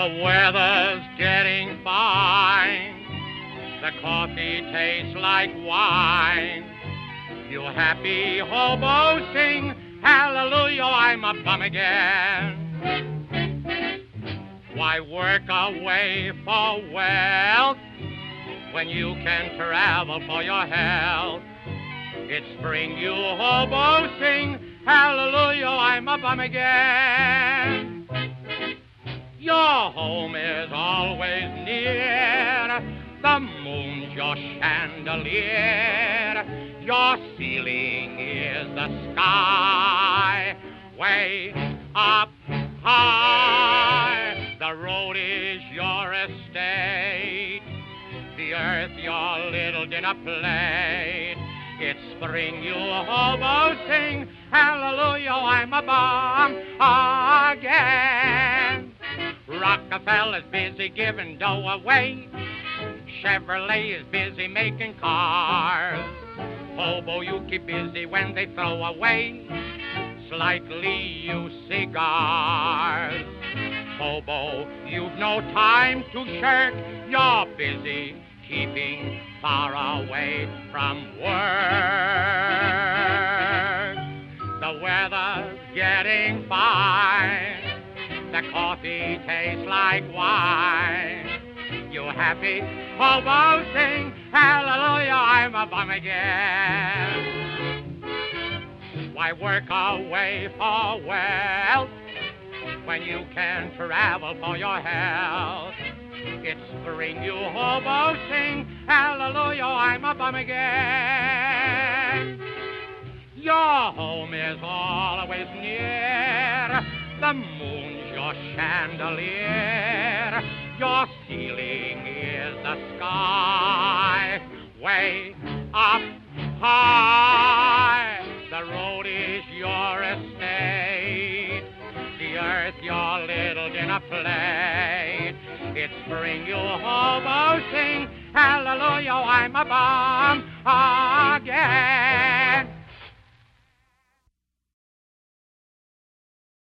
The weather's getting fine. The coffee tastes like wine. You happy hobo sing, hallelujah, I'm a bum again. Why work away for wealth when you can travel for your health? It's spring, you hobo sing, hallelujah, I'm a bum again. Your home is always near, the moon's your chandelier, your ceiling is the sky, way up high. The road is your estate, the earth your little dinner plate. It's spring, you hobo, sing hallelujah, I'm a bum again. Rockefeller's busy giving dough away. Chevrolet is busy making cars. Hobo, you keep busy when they throw away slightly used cigars. Hobo, you've no time to shirk. You're busy keeping far away from work. The weather's getting fine. The coffee tastes like wine. You happy? Oh, hobo, sing hallelujah, I'm a bum again. Why work away for wealth when you can travel for your health? It's spring, you hobo, sing hallelujah, I'm a bum again. Your home is always near, the moon's your chandelier, your ceiling is the sky, way up high. The road is your estate, the earth your little dinner plate. It's spring, you hobo, sing hallelujah, I'm a bum again.